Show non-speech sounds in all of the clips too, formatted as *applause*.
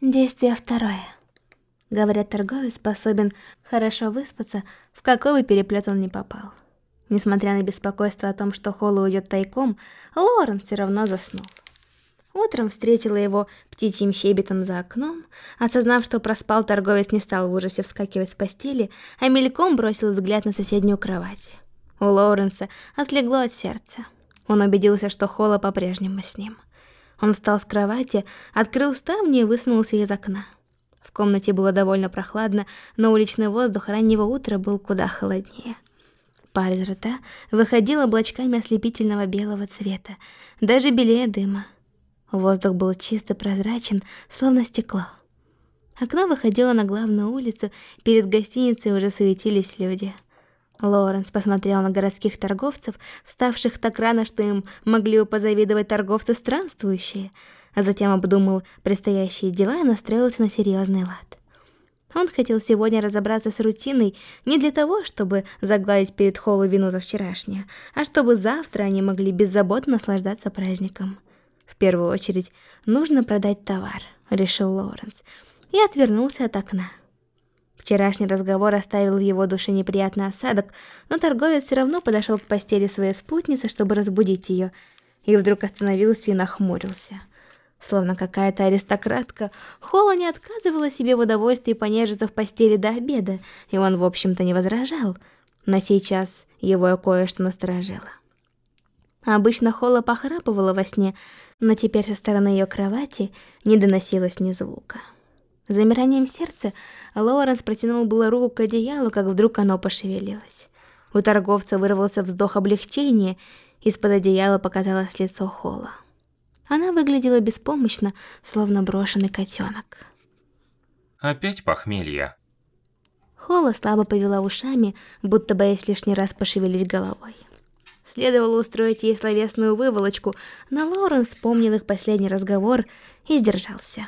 Действие второе. Говорят, торговец способен хорошо выспаться, в какой бы переплет он ни попал. Несмотря на беспокойство о том, что Холла уйдет тайком, Лорен все равно заснул. Утром встретила его птичьим щебетом за окном. Осознав, что проспал, торговец не стал в ужасе вскакивать с постели, а мельком бросил взгляд на соседнюю кровать. У Лоуренса отлегло от сердца. Он убедился, что Холла по-прежнему с ним. Он встал с кровати, открыл ставни и высунулся из окна. В комнате было довольно прохладно, но уличный воздух раннего утра был куда холоднее. Пар из рта выходил облачками ослепительного белого цвета, даже белее дыма. Воздух был чисто прозрачен, словно стекло. Окно выходило на главную улицу, перед гостиницей уже суетились люди — Лоренс посмотрел на городских торговцев, вставших так рано, что им могли бы позавидовать торговцы странствующие, а затем обдумал предстоящие дела и настроился на серьезный лад. Он хотел сегодня разобраться с рутиной не для того, чтобы загладить перед Холлу вину за вчерашнее, а чтобы завтра они могли беззаботно наслаждаться праздником. В первую очередь, нужно продать товар, решил Лоренс, и отвернулся от окна. Вчерашний разговор оставил в его душе неприятный осадок, но торговец все равно подошел к постели своей спутницы, чтобы разбудить ее, и вдруг остановился и нахмурился. Словно какая-то аристократка, Холла не отказывала себе в удовольствии понежиться в постели до обеда, и он, в общем-то, не возражал, но сейчас его кое-что насторожило. Обычно Холла похрапывала во сне, но теперь со стороны ее кровати не доносилось ни звука. Замиранием сердца Лоуренс протянул было руку к одеялу, как вдруг оно пошевелилось. У торговца вырвался вздох облегчения, из-под одеяла показалось лицо Холла. Она выглядела беспомощно, словно брошенный котенок. «Опять похмелье?» Холла слабо повела ушами, будто боясь лишний раз пошевелить головой. Следовало устроить ей словесную выволочку, но Лоуренс вспомнил их последний разговор и сдержался.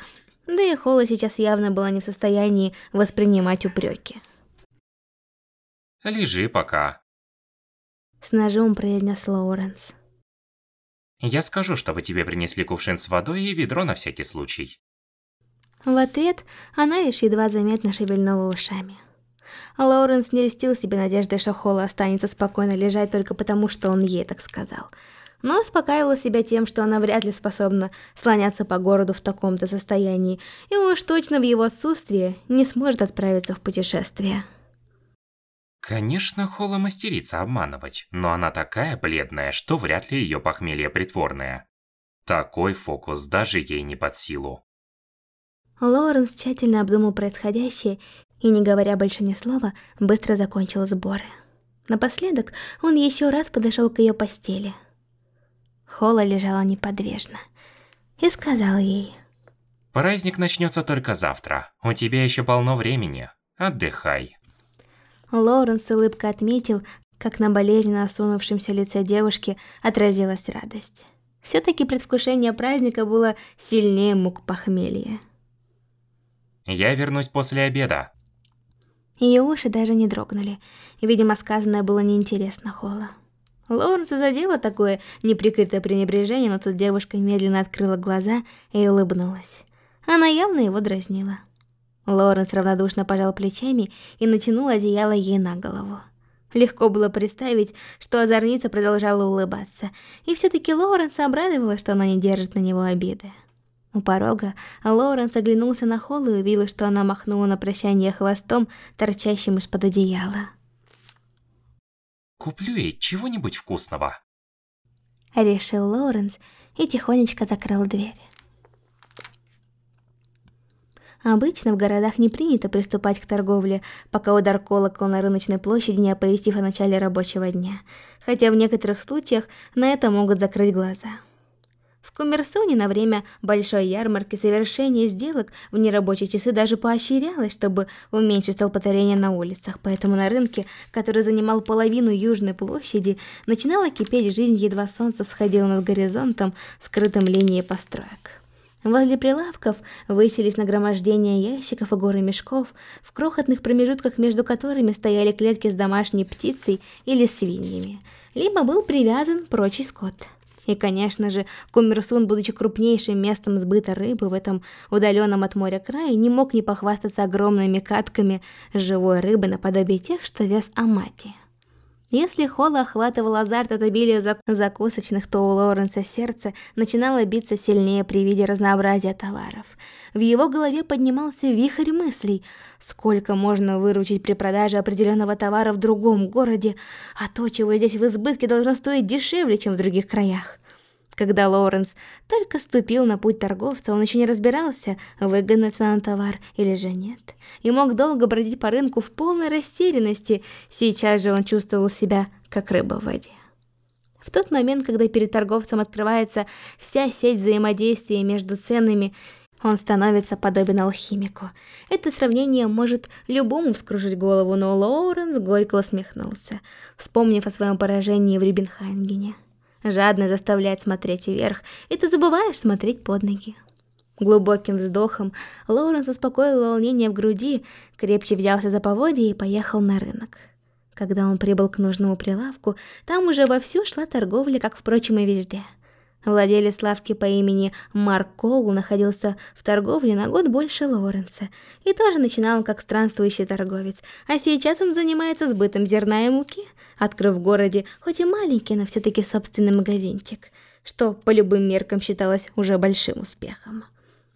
Да и Холла сейчас явно была не в состоянии воспринимать упреки. «Лежи пока», — с ножом произнес Лоуренс. «Я скажу, чтобы тебе принесли кувшин с водой и ведро на всякий случай». В ответ она лишь едва заметно шевельнула ушами. Лоуренс не льстил себе надеждой, что Холла останется спокойно лежать только потому, что он ей так сказал — но успокаивала себя тем, что она вряд ли способна слоняться по городу в таком-то состоянии, и уж точно в его отсутствие не сможет отправиться в путешествие. Конечно, Холла мастерица обманывать, но она такая бледная, что вряд ли ее похмелье притворное. Такой фокус даже ей не под силу. Лоуренс тщательно обдумал происходящее и, не говоря больше ни слова, быстро закончил сборы. Напоследок он еще раз подошел к ее постели – Холла лежала неподвижно и сказал ей. Праздник начнется только завтра. У тебя еще полно времени. Отдыхай. Лоуренс с улыбкой отметил, как на болезненно осунувшемся лице девушки отразилась радость. Все-таки предвкушение праздника было сильнее мук похмелья. Я вернусь после обеда. Ее уши даже не дрогнули, и, видимо, сказанное было неинтересно Холла. Лоуренса задело такое неприкрытое пренебрежение, но тут девушка медленно открыла глаза и улыбнулась. Она явно его дразнила. Лоуренс равнодушно пожал плечами и натянул одеяло ей на голову. Легко было представить, что озорница продолжала улыбаться, и все-таки Лоуренс обрадовала, что она не держит на него обиды. У порога Лоуренс оглянулся на Холл и увидел, что она махнула на прощание хвостом, торчащим из-под одеяла. Куплю ей чего-нибудь вкусного. Решил Лоуренс и тихонечко закрыл дверь. Обычно в городах не принято приступать к торговле, пока удар колокола на рыночной площади не оповестив о начале рабочего дня, хотя в некоторых случаях на это могут закрыть глаза. В на время большой ярмарки совершение сделок в нерабочие часы даже поощрялось, чтобы уменьшить столпотворение на улицах, поэтому на рынке, который занимал половину Южной площади, начинала кипеть жизнь, едва солнце всходило над горизонтом, скрытым линией построек. Возле прилавков высились нагромождения ящиков и горы мешков, в крохотных промежутках между которыми стояли клетки с домашней птицей или свиньями, либо был привязан прочий скот – И, конечно же, Кумерсун, будучи крупнейшим местом сбыта рыбы в этом удаленном от моря крае, не мог не похвастаться огромными катками живой рыбы наподобие тех, что вез Амати. Если Холла охватывал азарт от обилия зак закусочных, то у Лоренса сердце начинало биться сильнее при виде разнообразия товаров. В его голове поднимался вихрь мыслей. Сколько можно выручить при продаже определенного товара в другом городе, а то, чего здесь в избытке, должно стоить дешевле, чем в других краях. Когда Лоуренс только ступил на путь торговца, он еще не разбирался, выгодна цена на товар или же нет. И мог долго бродить по рынку в полной растерянности, сейчас же он чувствовал себя как рыба в воде. В тот момент, когда перед торговцем открывается вся сеть взаимодействия между ценами, он становится подобен алхимику. Это сравнение может любому вскружить голову, но Лоуренс горько усмехнулся, вспомнив о своем поражении в Рибенхангене жадно заставляет смотреть вверх, и ты забываешь смотреть под ноги. Глубоким вздохом Лоуренс успокоил волнение в груди, крепче взялся за поводья и поехал на рынок. Когда он прибыл к нужному прилавку, там уже вовсю шла торговля, как, впрочем, и везде – Владелец лавки по имени Марк Коул находился в торговле на год больше Лоренса и тоже начинал как странствующий торговец, а сейчас он занимается сбытом зерна и муки, открыв в городе хоть и маленький, но все-таки собственный магазинчик, что по любым меркам считалось уже большим успехом.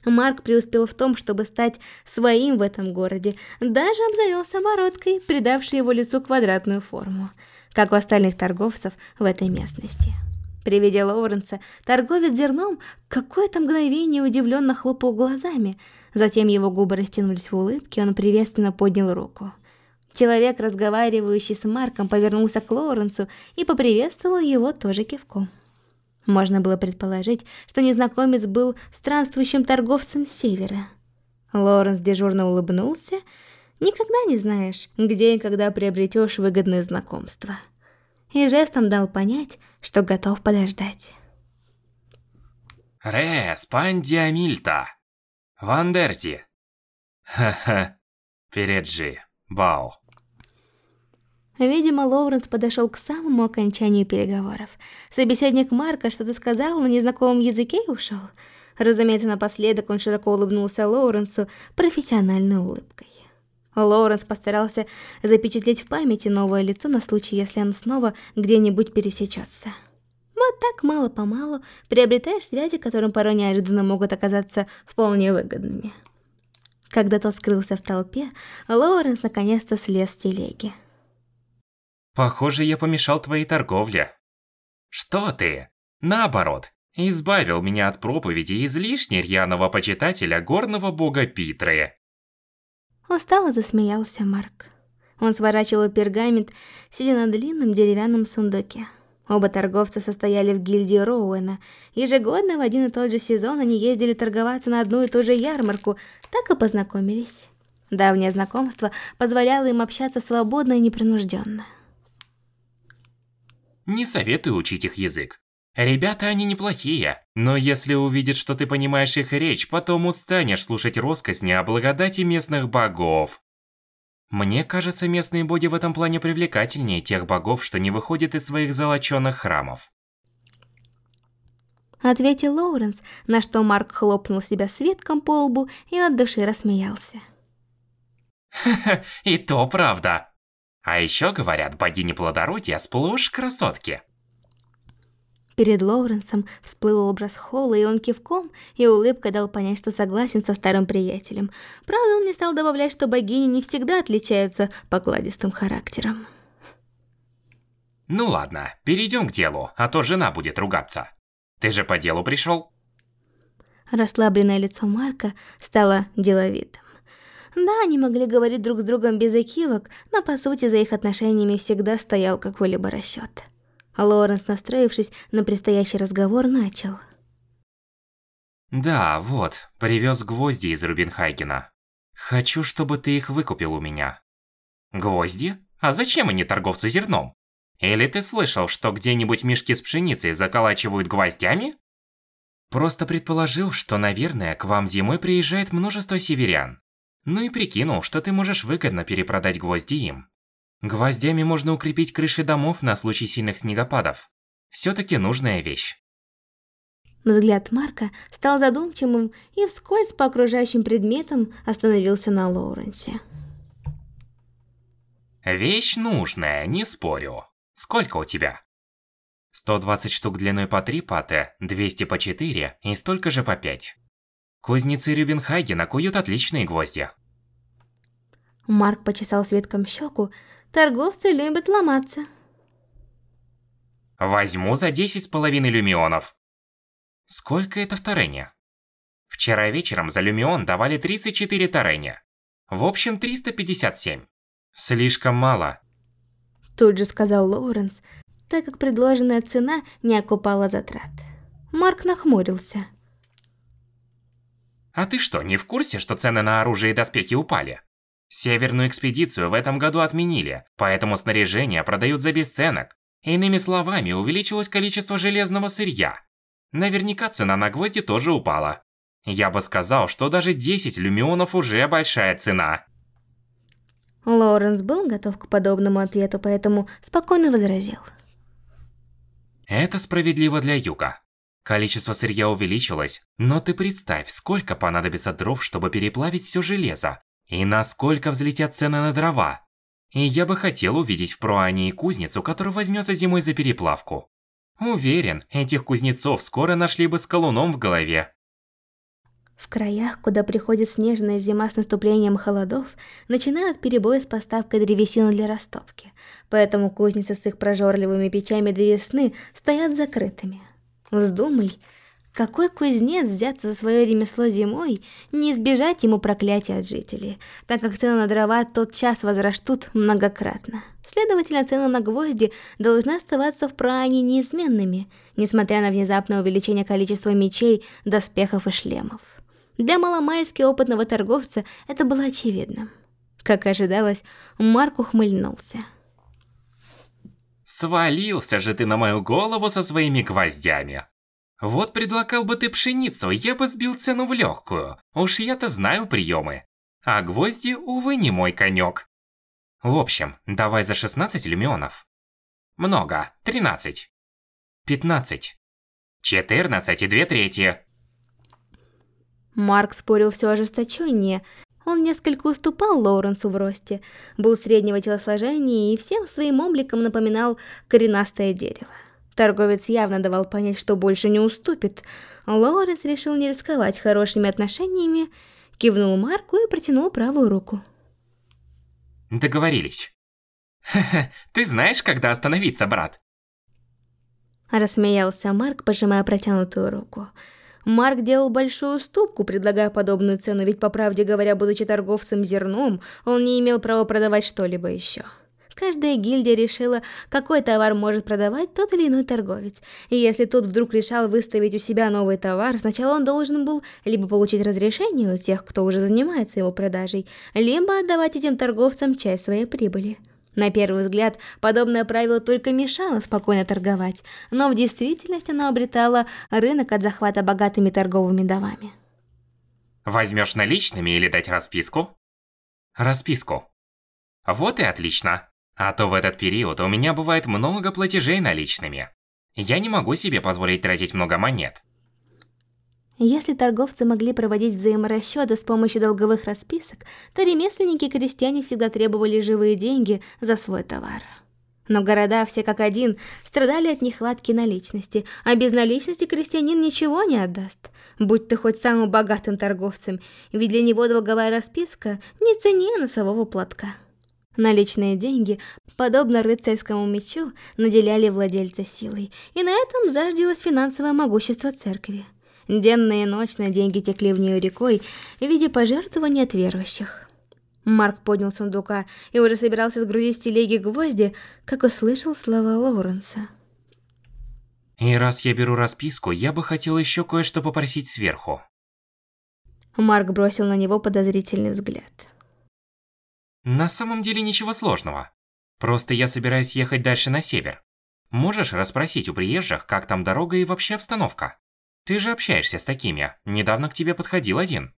Марк преуспел в том, чтобы стать своим в этом городе, даже обзавелся бородкой, придавшей его лицу квадратную форму, как у остальных торговцев в этой местности. При виде Лоуренса торговец зерном какое-то мгновение удивленно хлопал глазами, затем его губы растянулись в улыбке, он приветственно поднял руку. Человек, разговаривающий с Марком, повернулся к Лоуренсу и поприветствовал его тоже кивком. Можно было предположить, что незнакомец был странствующим торговцем с севера. Лоуренс дежурно улыбнулся. Никогда не знаешь, где и когда приобретешь выгодное знакомство и жестом дал понять, что готов подождать. Ре, Спандия Мильта. Вандерти. Ха-ха. Переджи. Бао. Видимо, Лоуренс подошел к самому окончанию переговоров. Собеседник Марка что-то сказал на незнакомом языке и ушел. Разумеется, напоследок он широко улыбнулся Лоуренсу профессиональной улыбкой. Лоуренс постарался запечатлеть в памяти новое лицо на случай, если оно снова где-нибудь пересечется. Вот так мало-помалу приобретаешь связи, которым порой неожиданно могут оказаться вполне выгодными. Когда тот скрылся в толпе, Лоуренс наконец-то слез с телеги. Похоже, я помешал твоей торговле. Что ты? Наоборот, избавил меня от проповеди излишне рьяного почитателя горного бога Питры. Устало засмеялся Марк. Он сворачивал пергамент, сидя на длинном деревянном сундуке. Оба торговца состояли в гильдии Роуэна. Ежегодно в один и тот же сезон они ездили торговаться на одну и ту же ярмарку, так и познакомились. Давнее знакомство позволяло им общаться свободно и непринужденно. Не советую учить их язык. Ребята, они неплохие, но если увидят, что ты понимаешь их речь, потом устанешь слушать россказни о благодати местных богов. Мне кажется, местные боги в этом плане привлекательнее тех богов, что не выходят из своих золочёных храмов. Ответил Лоуренс, на что Марк хлопнул себя светком по лбу и от души рассмеялся. Ха-ха, и то правда. А еще говорят, богини плодородия сплошь красотки. Перед Лоуренсом всплыл образ Холла, и он кивком и улыбкой дал понять, что согласен со старым приятелем. Правда, он не стал добавлять, что богини не всегда отличаются покладистым характером. Ну ладно, перейдем к делу, а то жена будет ругаться. Ты же по делу пришел? Расслабленное лицо Марка стало деловитым. Да, они могли говорить друг с другом без экивок, но по сути за их отношениями всегда стоял какой-либо расчет. Лоренс, настроившись на предстоящий разговор, начал. «Да, вот, привез гвозди из Рубинхайгена. Хочу, чтобы ты их выкупил у меня». «Гвозди? А зачем они торговцу зерном? Или ты слышал, что где-нибудь мешки с пшеницей заколачивают гвоздями?» Просто предположил, что, наверное, к вам зимой приезжает множество северян. Ну и прикинул, что ты можешь выгодно перепродать гвозди им. Гвоздями можно укрепить крыши домов на случай сильных снегопадов. Все-таки нужная вещь. Взгляд Марка стал задумчивым и вскользь по окружающим предметам остановился на Лоуренсе. Вещь нужная, не спорю. Сколько у тебя? 120 штук длиной по 3 паты, 200 по 4 и столько же по 5. Кузнецы Рюбенхагена куют отличные гвозди. Марк почесал Светком щеку. Торговцы любят ломаться. Возьму за 10 с половиной люмионов. Сколько это в Тарене? Вчера вечером за люмион давали 34 Тарене. В общем, 357. Слишком мало. Тут же сказал Лоуренс, так как предложенная цена не окупала затрат. Марк нахмурился. А ты что, не в курсе, что цены на оружие и доспехи упали? Северную экспедицию в этом году отменили, поэтому снаряжение продают за бесценок. Иными словами, увеличилось количество железного сырья. Наверняка цена на гвозди тоже упала. Я бы сказал, что даже 10 люмионов уже большая цена. Лоренс был готов к подобному ответу, поэтому спокойно возразил. Это справедливо для юга. Количество сырья увеличилось, но ты представь, сколько понадобится дров, чтобы переплавить все железо, и насколько взлетят цены на дрова. И я бы хотел увидеть в Проании кузницу, которая возьмется зимой за переплавку. Уверен, этих кузнецов скоро нашли бы с колуном в голове. В краях, куда приходит снежная зима с наступлением холодов, начинают перебои с поставкой древесины для растопки, поэтому кузницы с их прожорливыми печами до весны стоят закрытыми. Вздумай, какой кузнец взяться за свое ремесло зимой, не избежать ему проклятия от жителей, так как цены на дрова тот час возрастут многократно. Следовательно, цены на гвозди должны оставаться в пране неизменными, несмотря на внезапное увеличение количества мечей, доспехов и шлемов. Для маломальски опытного торговца это было очевидно. Как ожидалось, Марк ухмыльнулся. «Свалился же ты на мою голову со своими гвоздями!» Вот предлагал бы ты пшеницу, я бы сбил цену в легкую. Уж я-то знаю приемы. А гвозди, увы, не мой конек. В общем, давай за 16 люмионов. Много. 13. 15. 14 и 2 трети. Марк спорил все ожесточеннее. Он несколько уступал Лоуренсу в росте, был среднего телосложения и всем своим обликом напоминал коренастое дерево. Торговец явно давал понять, что больше не уступит. Лоуренс решил не рисковать хорошими отношениями, кивнул Марку и протянул правую руку. Договорились. ты знаешь, когда остановиться, брат? Рассмеялся Марк, пожимая протянутую руку. Марк делал большую уступку, предлагая подобную цену, ведь, по правде говоря, будучи торговцем зерном, он не имел права продавать что-либо еще. Каждая гильдия решила, какой товар может продавать тот или иной торговец. И если тот вдруг решал выставить у себя новый товар, сначала он должен был либо получить разрешение у тех, кто уже занимается его продажей, либо отдавать этим торговцам часть своей прибыли. На первый взгляд, подобное правило только мешало спокойно торговать, но в действительности оно обретало рынок от захвата богатыми торговыми домами. Возьмешь наличными или дать расписку? Расписку. Вот и отлично. А то в этот период у меня бывает много платежей наличными. Я не могу себе позволить тратить много монет. Если торговцы могли проводить взаиморасчеты с помощью долговых расписок, то ремесленники и крестьяне всегда требовали живые деньги за свой товар. Но города все как один страдали от нехватки наличности, а без наличности крестьянин ничего не отдаст, будь ты хоть самым богатым торговцем, ведь для него долговая расписка не ценнее носового платка. Наличные деньги, подобно рыцарскому мечу, наделяли владельца силой, и на этом заждилось финансовое могущество церкви. Денно и ночно деньги текли в нее рекой в виде пожертвований от верующих. Марк поднял сундука и уже собирался сгрузить с телеги гвозди, как услышал слова Лоуренса. «И раз я беру расписку, я бы хотел еще кое-что попросить сверху». Марк бросил на него подозрительный взгляд. На самом деле ничего сложного. Просто я собираюсь ехать дальше на север. Можешь расспросить у приезжих, как там дорога и вообще обстановка? Ты же общаешься с такими. Недавно к тебе подходил один.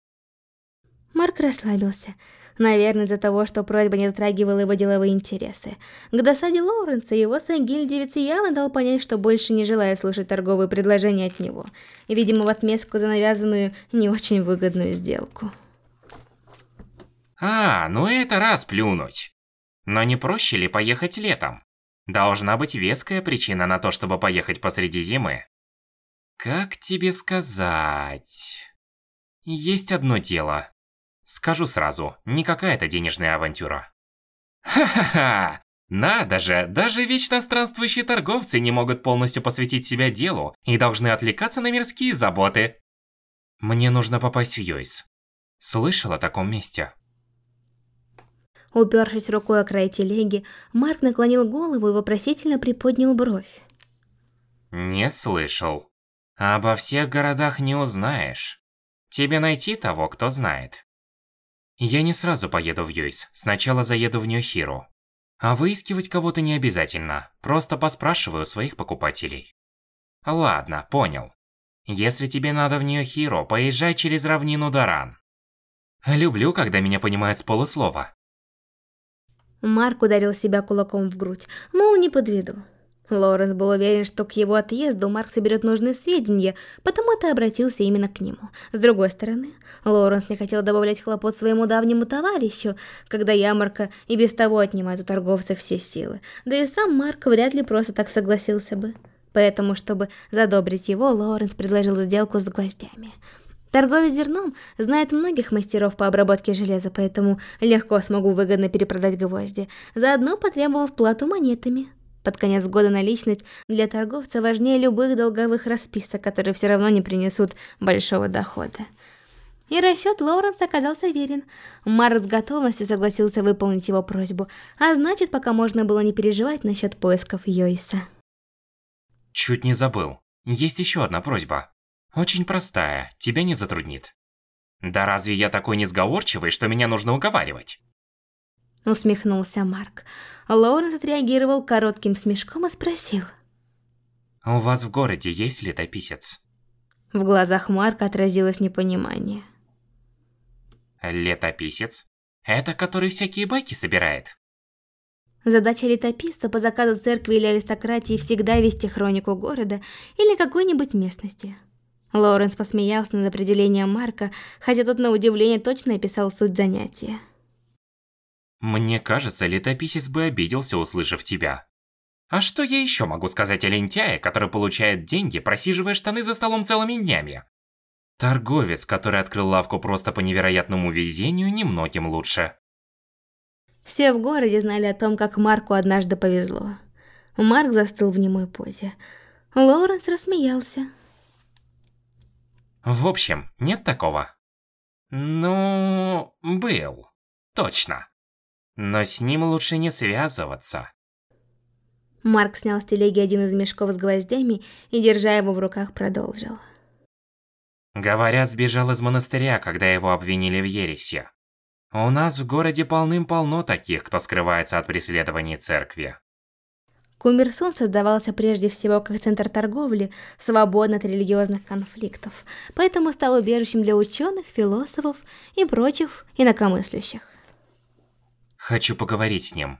Марк расслабился. Наверное, из-за того, что просьба не затрагивала его деловые интересы. К досаде Лоуренса его Сангиль-девица явно дал понять, что больше не желает слушать торговые предложения от него. И, видимо, в отместку за навязанную не очень выгодную сделку. А, ну это раз плюнуть. Но не проще ли поехать летом? Должна быть веская причина на то, чтобы поехать посреди зимы. Как тебе сказать? Есть одно дело. Скажу сразу, не какая-то денежная авантюра. Ха-ха-ха! Надо же, даже вечно странствующие торговцы не могут полностью посвятить себя делу и должны отвлекаться на мирские заботы. Мне нужно попасть в Йойс. Слышал о таком месте? Упершись рукой о край телеги, Марк наклонил голову и вопросительно приподнял бровь. Не слышал. Обо всех городах не узнаешь. Тебе найти того, кто знает. Я не сразу поеду в Юйс, сначала заеду в Нью-Хиру. А выискивать кого-то не обязательно, просто поспрашиваю своих покупателей. Ладно, понял. Если тебе надо в Нью-Хиру, поезжай через равнину Даран. Люблю, когда меня понимают с полуслова. Марк ударил себя кулаком в грудь, мол, не подведу. Лоренс был уверен, что к его отъезду Марк соберет нужные сведения, потому-то обратился именно к нему. С другой стороны, Лоренс не хотел добавлять хлопот своему давнему товарищу, когда ярмарка и без того отнимает у торговцев все силы. Да и сам Марк вряд ли просто так согласился бы. Поэтому, чтобы задобрить его, Лоренс предложил сделку с гвоздями. Торговец зерном знает многих мастеров по обработке железа, поэтому легко смогу выгодно перепродать гвозди, заодно потребовав плату монетами. Под конец года наличность для торговца важнее любых долговых расписок, которые все равно не принесут большого дохода. И расчет Лоуренса оказался верен. Марк с готовностью согласился выполнить его просьбу, а значит, пока можно было не переживать насчет поисков Йойса. Чуть не забыл. Есть еще одна просьба. Очень простая, тебя не затруднит. Да разве я такой несговорчивый, что меня нужно уговаривать? Усмехнулся Марк. Лоуренс отреагировал коротким смешком и спросил. «У вас в городе есть летописец?» В глазах Марка отразилось непонимание. «Летописец? Это который всякие байки собирает?» Задача летописца по заказу церкви или аристократии всегда вести хронику города или какой-нибудь местности. Лоуренс посмеялся над определением Марка, хотя тот на удивление точно описал суть занятия. Мне кажется, летописец бы обиделся, услышав тебя. А что я еще могу сказать о лентяе, который получает деньги, просиживая штаны за столом целыми днями? Торговец, который открыл лавку просто по невероятному везению, немногим лучше. Все в городе знали о том, как Марку однажды повезло. Марк застыл в немой позе. Лоуренс рассмеялся. В общем, нет такого? Ну, был. Точно. Но с ним лучше не связываться. Марк снял с телеги один из мешков с гвоздями и, держа его в руках, продолжил. Говорят, сбежал из монастыря, когда его обвинили в ереси. У нас в городе полным-полно таких, кто скрывается от преследований церкви. Кумерсон создавался прежде всего как центр торговли, свободный от религиозных конфликтов, поэтому стал убежищем для ученых, философов и прочих инакомыслящих. Хочу поговорить с ним.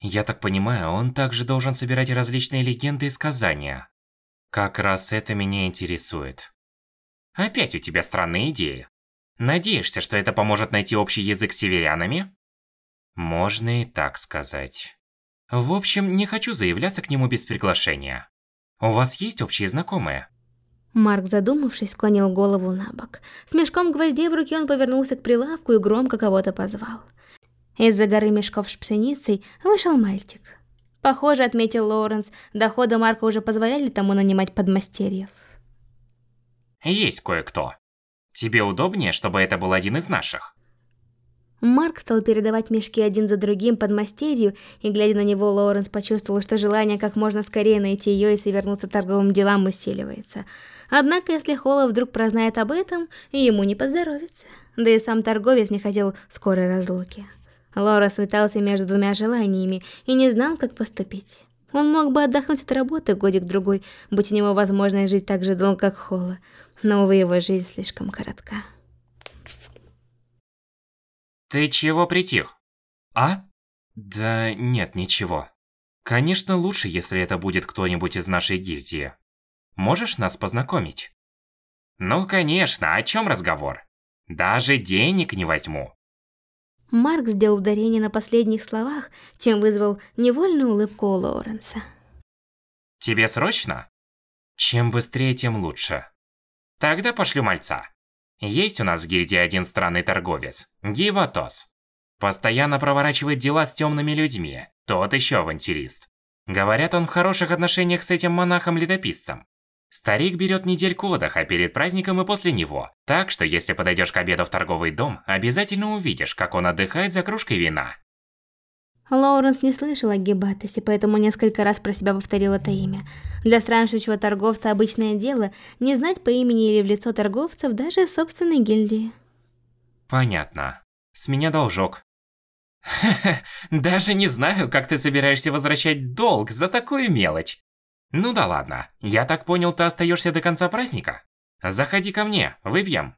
Я так понимаю, он также должен собирать различные легенды и сказания. Как раз это меня интересует. Опять у тебя странные идеи. Надеешься, что это поможет найти общий язык с северянами? Можно и так сказать. В общем, не хочу заявляться к нему без приглашения. У вас есть общие знакомые? Марк, задумавшись, склонил голову на бок. С мешком гвоздей в руке он повернулся к прилавку и громко кого-то позвал. Из-за горы мешков с пшеницей вышел мальчик. Похоже, отметил Лоуренс, доходы Марка уже позволяли тому нанимать подмастерьев. Есть кое-кто. Тебе удобнее, чтобы это был один из наших? Марк стал передавать мешки один за другим подмастерью, и глядя на него, Лоуренс почувствовал, что желание как можно скорее найти ее и вернуться торговым делам усиливается. Однако, если Холла вдруг прознает об этом, ему не поздоровится. Да и сам торговец не хотел скорой разлуки. Лора светался между двумя желаниями и не знал, как поступить. Он мог бы отдохнуть от работы годик-другой, будь у него возможность жить так же долго, как Холла, но, увы, его жизнь слишком коротка. Ты чего притих? А? Да нет, ничего. Конечно, лучше, если это будет кто-нибудь из нашей гильдии. Можешь нас познакомить? Ну, конечно, о чем разговор? Даже денег не возьму. Марк сделал ударение на последних словах, чем вызвал невольную улыбку у Лоуренса. Тебе срочно? Чем быстрее, тем лучше. Тогда пошлю мальца. Есть у нас в гильдии один странный торговец, Гиватос. Постоянно проворачивает дела с темными людьми, тот еще авантюрист. Говорят, он в хороших отношениях с этим монахом-летописцем. Старик берет недельку отдыха перед праздником и после него. Так что если подойдешь к обеду в торговый дом, обязательно увидишь, как он отдыхает за кружкой вина. Лоуренс не слышал о Гебатосе, поэтому несколько раз про себя повторил это имя. Для странствующего торговца обычное дело не знать по имени или в лицо торговцев даже собственной гильдии. Понятно. С меня должок. *laughs* даже не знаю, как ты собираешься возвращать долг за такую мелочь. Ну да ладно, я так понял, ты остаешься до конца праздника? Заходи ко мне, выпьем.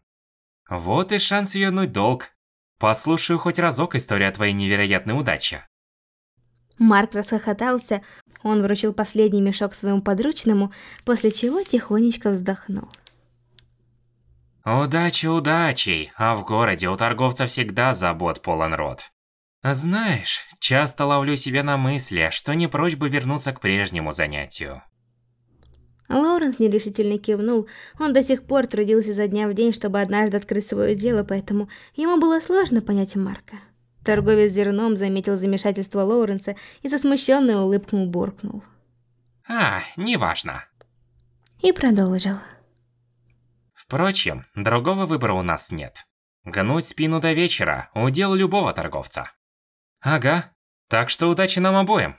Вот и шанс вернуть долг. Послушаю хоть разок историю о твоей невероятной удаче. Марк расхохотался, он вручил последний мешок своему подручному, после чего тихонечко вздохнул. Удачи удачей, а в городе у торговца всегда забот полон рот. Знаешь, часто ловлю себя на мысли, что не прочь бы вернуться к прежнему занятию. Лоуренс нерешительно кивнул. Он до сих пор трудился за дня в день, чтобы однажды открыть свое дело, поэтому ему было сложно понять Марка. Торговец зерном заметил замешательство Лоуренса и со смущенной улыбкой буркнул. «А, неважно». И продолжил. Впрочем, другого выбора у нас нет. Гнуть спину до вечера – удел любого торговца. Ага, так что удачи нам обоим.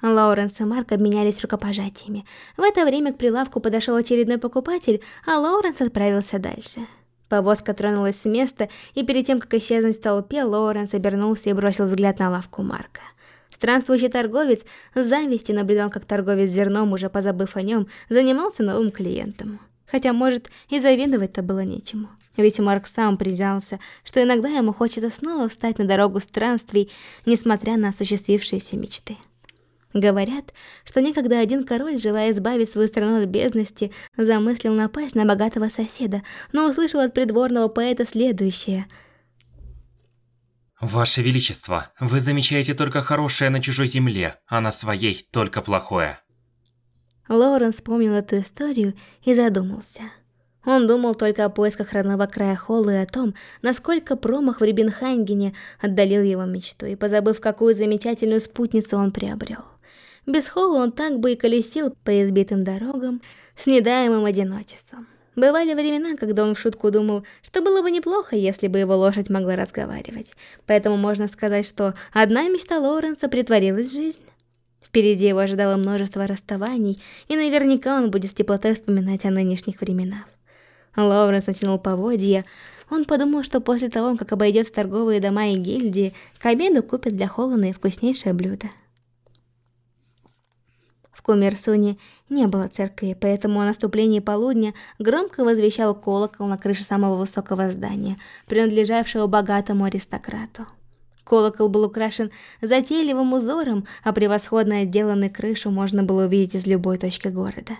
Лоуренс и Марк обменялись рукопожатиями. В это время к прилавку подошел очередной покупатель, а Лоуренс отправился дальше. Повозка тронулась с места, и перед тем, как исчезнуть в толпе, Лоуренс обернулся и бросил взгляд на лавку Марка. Странствующий торговец с завистью наблюдал, как торговец зерном, уже позабыв о нем, занимался новым клиентом. Хотя, может, и завидовать-то было нечему. Ведь Марк сам признался, что иногда ему хочется снова встать на дорогу странствий, несмотря на осуществившиеся мечты. Говорят, что некогда один король, желая избавить свою страну от бедности, замыслил напасть на богатого соседа, но услышал от придворного поэта следующее. «Ваше Величество, вы замечаете только хорошее на чужой земле, а на своей только плохое». Лоуренс вспомнил эту историю и задумался. Он думал только о поисках родного края Холла и о том, насколько промах в Рибенхайнгене отдалил его мечту, и позабыв, какую замечательную спутницу он приобрел. Без Холла он так бы и колесил по избитым дорогам с недаемым одиночеством. Бывали времена, когда он в шутку думал, что было бы неплохо, если бы его лошадь могла разговаривать. Поэтому можно сказать, что одна мечта Лоуренса притворилась в жизнь. Впереди его ожидало множество расставаний, и наверняка он будет с теплотой вспоминать о нынешних временах. Лоуренс натянул поводья. Он подумал, что после того, как обойдет торговые дома и гильдии, к обеду купит для Холлана вкуснейшее блюдо. В Кумерсуне не было церкви, поэтому о наступлении полудня громко возвещал колокол на крыше самого высокого здания, принадлежавшего богатому аристократу. Колокол был украшен затейливым узором, а превосходно отделанную крышу можно было увидеть из любой точки города.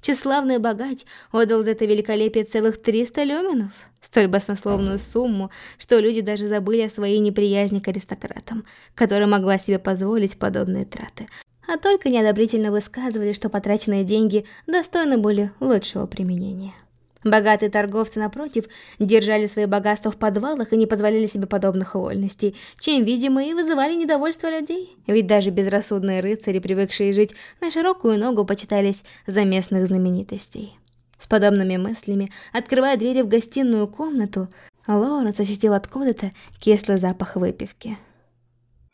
Тщеславный богач отдал за это великолепие целых 300 люминов, столь баснословную сумму, что люди даже забыли о своей неприязни к аристократам, которая могла себе позволить подобные траты, а только неодобрительно высказывали, что потраченные деньги достойны более лучшего применения. Богатые торговцы, напротив, держали свои богатства в подвалах и не позволяли себе подобных вольностей, чем, видимо, и вызывали недовольство людей. Ведь даже безрассудные рыцари, привыкшие жить на широкую ногу, почитались за местных знаменитостей. С подобными мыслями, открывая двери в гостиную комнату, Лоуренс ощутил откуда-то кислый запах выпивки.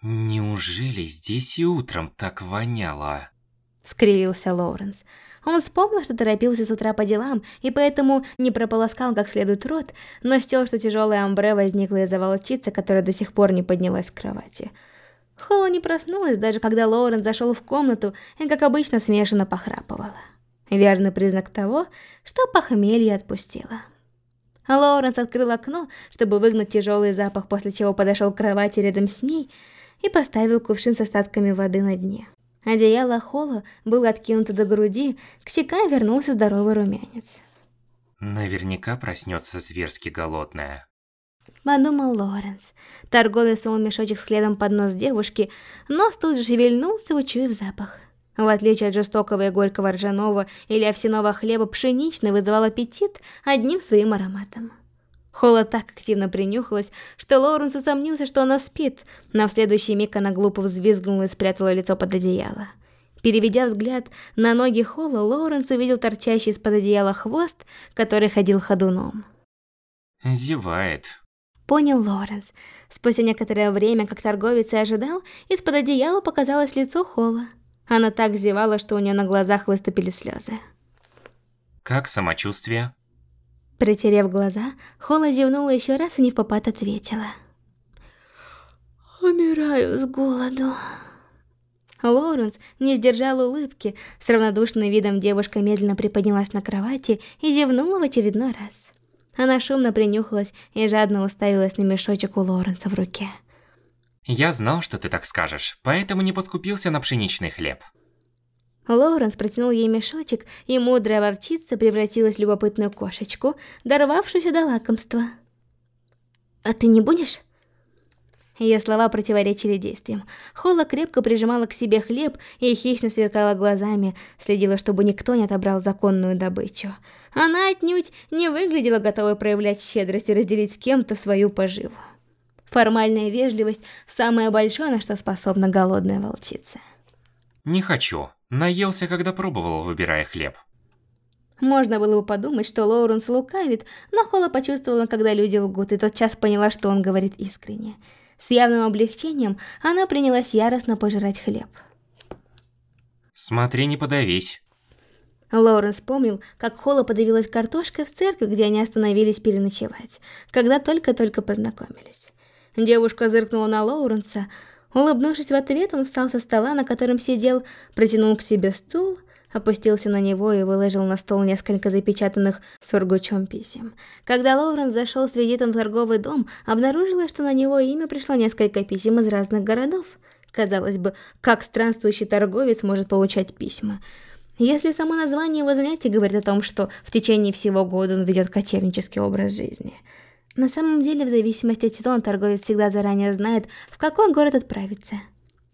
«Неужели здесь и утром так воняло?» — скривился Лоуренс. Он вспомнил, что торопился с утра по делам, и поэтому не прополоскал как следует рот, но счел, что тяжелая амбре возникла из-за волчицы, которая до сих пор не поднялась с кровати. Холла не проснулась, даже когда Лоурен зашел в комнату и, как обычно, смешанно похрапывала. Верный признак того, что похмелье отпустило. Лоуренс открыл окно, чтобы выгнать тяжелый запах, после чего подошел к кровати рядом с ней и поставил кувшин с остатками воды на дне. Одеяло Холла было откинуто до груди, к щекам вернулся здоровый румянец. Наверняка проснется зверски голодная. Подумал Лоренс. Торговец сунул мешочек с хлебом под нос девушки, нос тут же шевельнулся, учуяв запах. В отличие от жестокого и горького ржаного или овсяного хлеба, пшеничный вызывал аппетит одним своим ароматом. Холла так активно принюхалась, что Лоуренс усомнился, что она спит, но в следующий миг она глупо взвизгнула и спрятала лицо под одеяло. Переведя взгляд на ноги Холла, Лоуренс увидел торчащий из-под одеяла хвост, который ходил ходуном. «Зевает», — понял Лоуренс. Спустя некоторое время, как торговец и ожидал, из-под одеяла показалось лицо Холла. Она так зевала, что у нее на глазах выступили слезы. «Как самочувствие?» Притерев глаза, Холла зевнула еще раз и не в попад ответила. «Умираю с голоду». Лоуренс не сдержал улыбки. С равнодушным видом девушка медленно приподнялась на кровати и зевнула в очередной раз. Она шумно принюхалась и жадно уставилась на мешочек у Лоуренса в руке. Я знал, что ты так скажешь, поэтому не поскупился на пшеничный хлеб. Лоуренс протянул ей мешочек, и мудрая ворчица превратилась в любопытную кошечку, дорвавшуюся до лакомства. «А ты не будешь?» Ее слова противоречили действиям. Холла крепко прижимала к себе хлеб и хищно сверкала глазами, следила, чтобы никто не отобрал законную добычу. Она отнюдь не выглядела готовой проявлять щедрость и разделить с кем-то свою поживу. Формальная вежливость – самое большое, на что способна голодная волчица. Не хочу. Наелся, когда пробовал, выбирая хлеб. Можно было бы подумать, что Лоуренс лукавит, но Холла почувствовала, когда люди лгут, и тотчас поняла, что он говорит искренне. С явным облегчением она принялась яростно пожирать хлеб. Смотри, не подавись. Лоуренс помнил, как Холла подавилась картошкой в церкви, где они остановились переночевать, когда только-только познакомились. Девушка зыркнула на Лоуренса. Улыбнувшись в ответ, он встал со стола, на котором сидел, протянул к себе стул, опустился на него и выложил на стол несколько запечатанных сургучом писем. Когда Лоуренс зашел с визитом в торговый дом, обнаружилось, что на него имя пришло несколько писем из разных городов. Казалось бы, как странствующий торговец может получать письма? Если само название его занятия говорит о том, что в течение всего года он ведет кочевнический образ жизни – на самом деле, в зависимости от сезона, торговец всегда заранее знает, в какой город отправиться.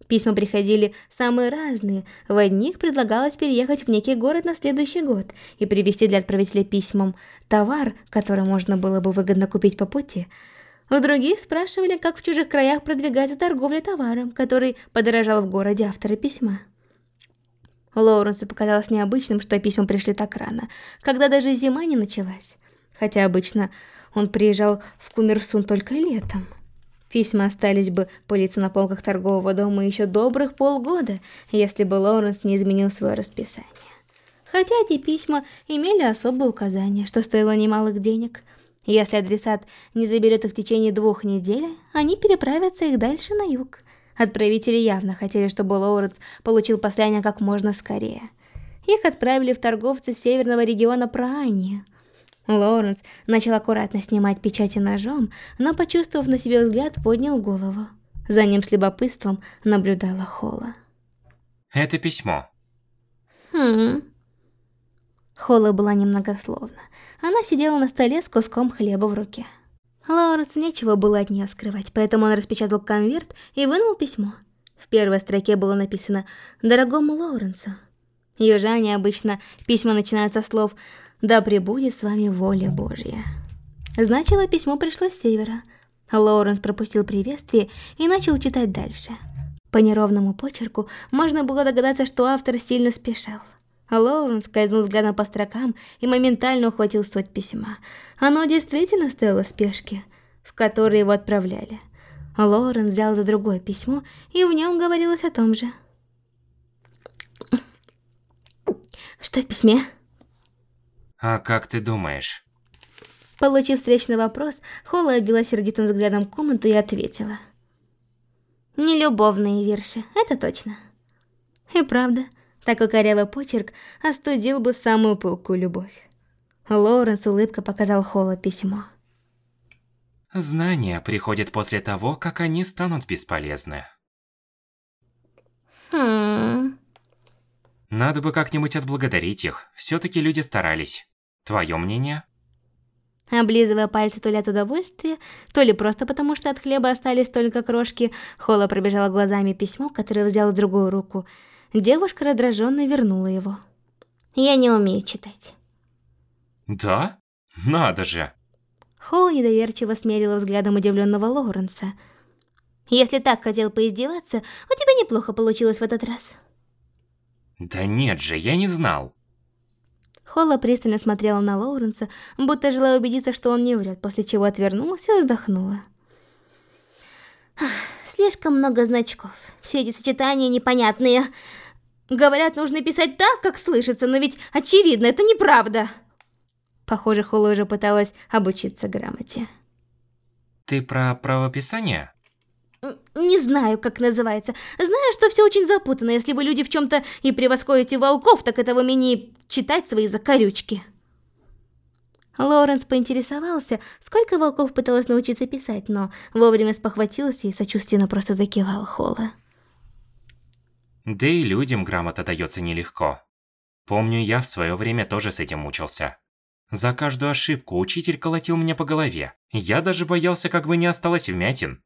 Письма приходили самые разные. В одних предлагалось переехать в некий город на следующий год и привезти для отправителя письмом товар, который можно было бы выгодно купить по пути. В других спрашивали, как в чужих краях продвигается торговля товаром, который подорожал в городе автора письма. Лоуренсу показалось необычным, что письма пришли так рано, когда даже зима не началась. Хотя обычно он приезжал в Кумерсун только летом. Письма остались бы пылиться на полках торгового дома еще добрых полгода, если бы Лоуренс не изменил свое расписание. Хотя эти письма имели особые указания, что стоило немалых денег. Если адресат не заберет их в течение двух недель, они переправятся их дальше на юг. Отправители явно хотели, чтобы Лоуренс получил послание как можно скорее. Их отправили в торговцы северного региона Праании – Лоуренс начал аккуратно снимать печати ножом, но, почувствовав на себе взгляд, поднял голову. За ним с любопытством наблюдала Холла. Это письмо. Хм. Холла была немногословна. Она сидела на столе с куском хлеба в руке. Лоуренс нечего было от нее скрывать, поэтому он распечатал конверт и вынул письмо. В первой строке было написано «Дорогому Лоуренсу». Южане обычно письма начинают со слов да пребудет с вами воля Божья. Значило, письмо пришло с севера. Лоуренс пропустил приветствие и начал читать дальше. По неровному почерку можно было догадаться, что автор сильно спешил. Лоуренс скользнул взглядом по строкам и моментально ухватил суть письма. Оно действительно стоило спешки, в которой его отправляли. Лоуренс взял за другое письмо, и в нем говорилось о том же. Что в письме? А как ты думаешь? Получив встречный вопрос, Холла обвела сердитым взглядом комнату и ответила. Нелюбовные вирши, это точно. И правда, такой корявый почерк остудил бы самую пылкую любовь. Лоуренс улыбка показал Холла письмо. Знания приходят после того, как они станут бесполезны. Хм... Надо бы как-нибудь отблагодарить их. Все-таки люди старались. Твое мнение? Облизывая пальцы то ли от удовольствия, то ли просто потому, что от хлеба остались только крошки, Холла пробежала глазами письмо, которое взял в другую руку. Девушка раздраженно вернула его. «Я не умею читать». «Да? Надо же!» Холл недоверчиво смерила взглядом удивленного Лоуренса. «Если так хотел поиздеваться, у тебя неплохо получилось в этот раз». Да нет же, я не знал. Холла пристально смотрела на Лоуренса, будто желая убедиться, что он не врет, после чего отвернулась и вздохнула. Слишком много значков. Все эти сочетания непонятные. Говорят, нужно писать так, как слышится, но ведь очевидно, это неправда. Похоже, Холла уже пыталась обучиться грамоте. Ты про правописание? Не знаю, как называется. Знаю, что все очень запутано. Если вы люди в чем-то и превосходите волков, так это в умении читать свои закорючки. Лоренс поинтересовался, сколько волков пыталась научиться писать, но вовремя спохватился и сочувственно просто закивал Холла. Да и людям грамота дается нелегко. Помню, я в свое время тоже с этим мучился. За каждую ошибку учитель колотил меня по голове. Я даже боялся, как бы не осталось вмятин.